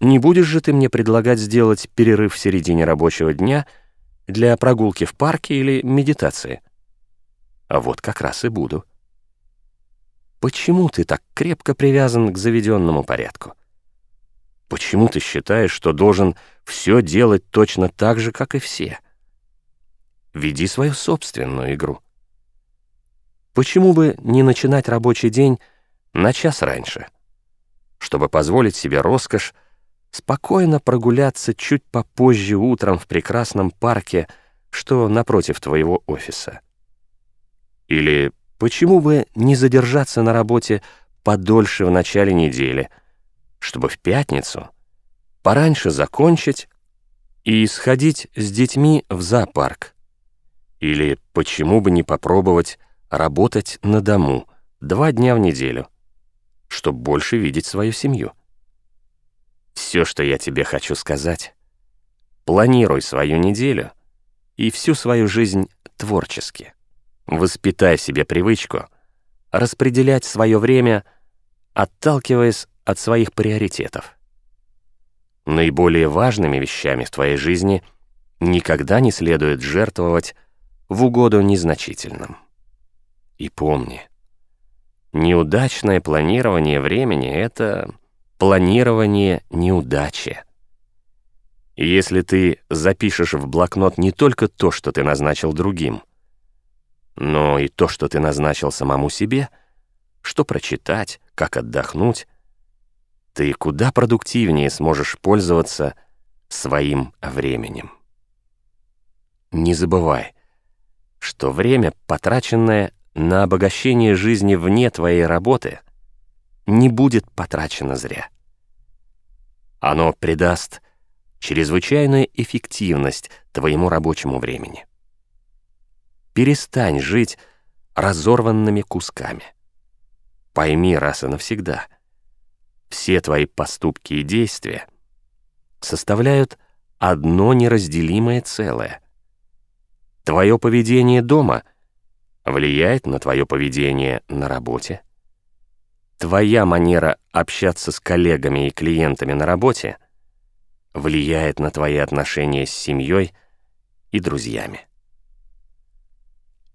Не будешь же ты мне предлагать сделать перерыв в середине рабочего дня для прогулки в парке или медитации? А вот как раз и буду. Почему ты так крепко привязан к заведенному порядку? Почему ты считаешь, что должен все делать точно так же, как и все? Веди свою собственную игру. Почему бы не начинать рабочий день на час раньше, чтобы позволить себе роскошь спокойно прогуляться чуть попозже утром в прекрасном парке, что напротив твоего офиса? Или почему бы не задержаться на работе подольше в начале недели — чтобы в пятницу пораньше закончить и сходить с детьми в зоопарк. Или почему бы не попробовать работать на дому два дня в неделю, чтобы больше видеть свою семью. Все, что я тебе хочу сказать, планируй свою неделю и всю свою жизнь творчески. Воспитай себе привычку распределять свое время, отталкиваясь от своих приоритетов. Наиболее важными вещами в твоей жизни никогда не следует жертвовать в угоду незначительным. И помни, неудачное планирование времени — это планирование неудачи. если ты запишешь в блокнот не только то, что ты назначил другим, но и то, что ты назначил самому себе, что прочитать, как отдохнуть, ты куда продуктивнее сможешь пользоваться своим временем. Не забывай, что время, потраченное на обогащение жизни вне твоей работы, не будет потрачено зря. Оно придаст чрезвычайную эффективность твоему рабочему времени. Перестань жить разорванными кусками. Пойми раз и навсегда — все твои поступки и действия составляют одно неразделимое целое. Твое поведение дома влияет на твое поведение на работе. Твоя манера общаться с коллегами и клиентами на работе влияет на твои отношения с семьей и друзьями.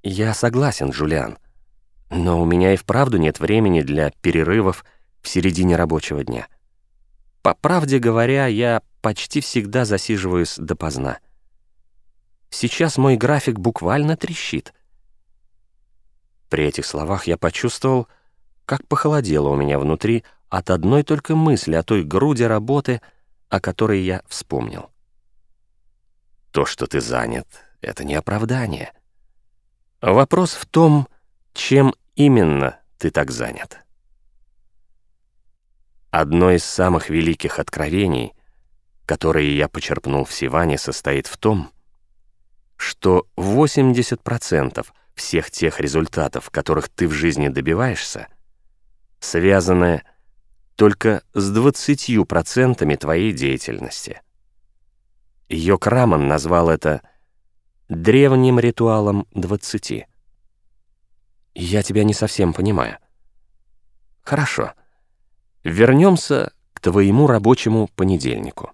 Я согласен, Джулиан, но у меня и вправду нет времени для перерывов в середине рабочего дня. По правде говоря, я почти всегда засиживаюсь допоздна. Сейчас мой график буквально трещит. При этих словах я почувствовал, как похолодело у меня внутри от одной только мысли о той груди работы, о которой я вспомнил. То, что ты занят, — это не оправдание. Вопрос в том, чем именно ты так занят. Одно из самых великих откровений, которые я почерпнул в Сиване, состоит в том, что 80% всех тех результатов, которых ты в жизни добиваешься, связаны только с 20% твоей деятельности. Йок Раман назвал это древним ритуалом 20. Я тебя не совсем понимаю. Хорошо. Вернемся к твоему рабочему понедельнику.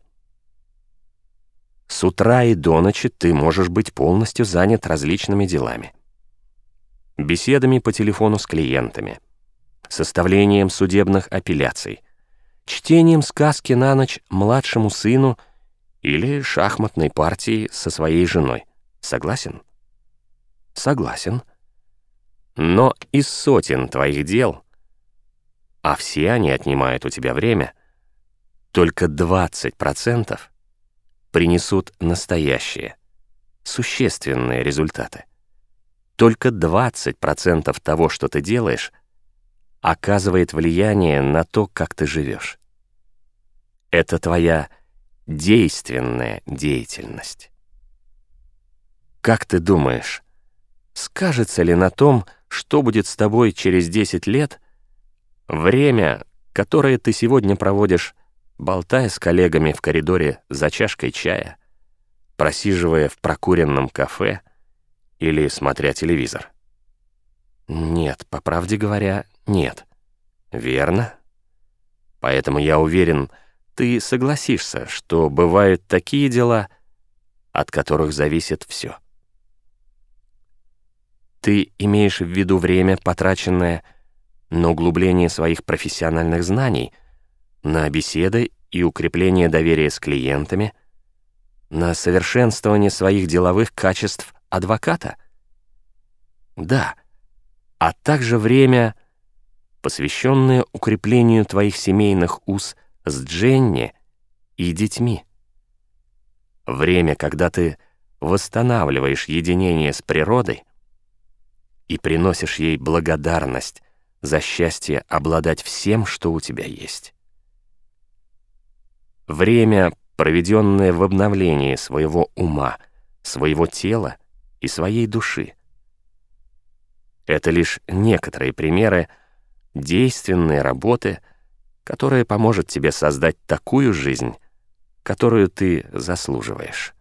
С утра и до ночи ты можешь быть полностью занят различными делами. Беседами по телефону с клиентами, составлением судебных апелляций, чтением сказки на ночь младшему сыну или шахматной партией со своей женой. Согласен? Согласен. Но из сотен твоих дел — а все они отнимают у тебя время, только 20% принесут настоящие, существенные результаты. Только 20% того, что ты делаешь, оказывает влияние на то, как ты живешь. Это твоя действенная деятельность. Как ты думаешь, скажется ли на том, что будет с тобой через 10 лет, Время, которое ты сегодня проводишь, болтая с коллегами в коридоре за чашкой чая, просиживая в прокуренном кафе или смотря телевизор. Нет, по правде говоря, нет. Верно. Поэтому я уверен, ты согласишься, что бывают такие дела, от которых зависит все. Ты имеешь в виду время, потраченное на углубление своих профессиональных знаний, на беседы и укрепление доверия с клиентами, на совершенствование своих деловых качеств адвоката? Да, а также время, посвященное укреплению твоих семейных уз с Дженни и детьми. Время, когда ты восстанавливаешь единение с природой и приносишь ей благодарность за счастье обладать всем, что у тебя есть. Время, проведенное в обновлении своего ума, своего тела и своей души. Это лишь некоторые примеры действенной работы — которая поможет тебе создать такую жизнь, которую ты заслуживаешь.